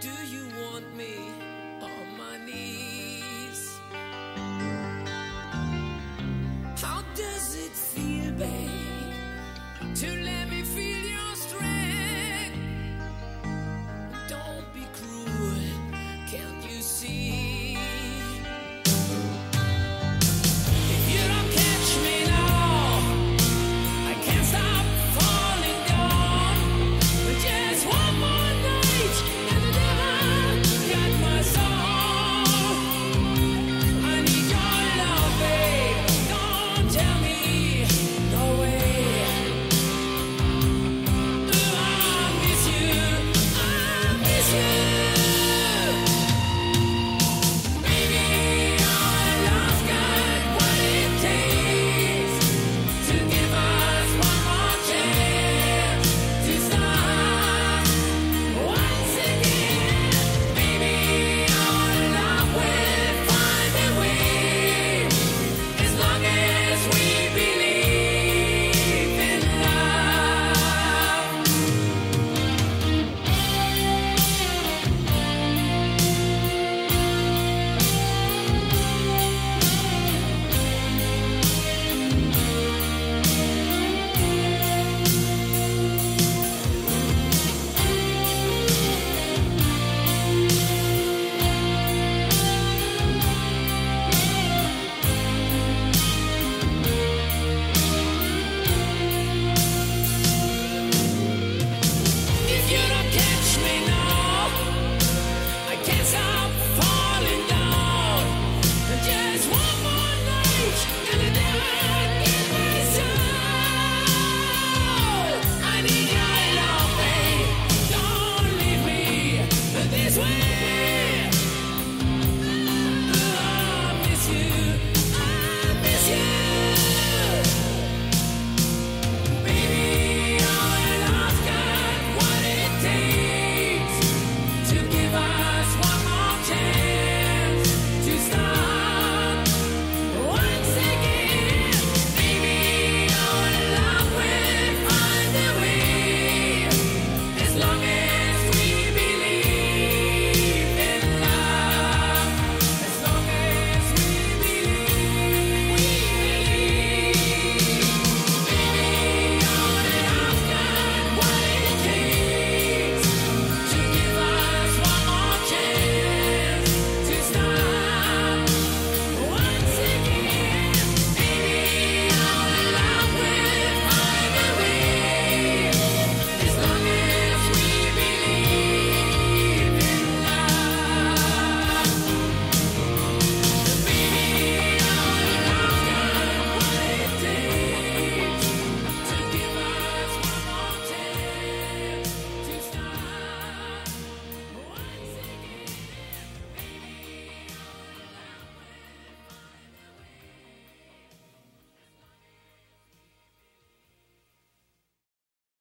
Do you want me on my knees? How does it feel, babe, to let me feel your strength? Don't be cruel, can't you see?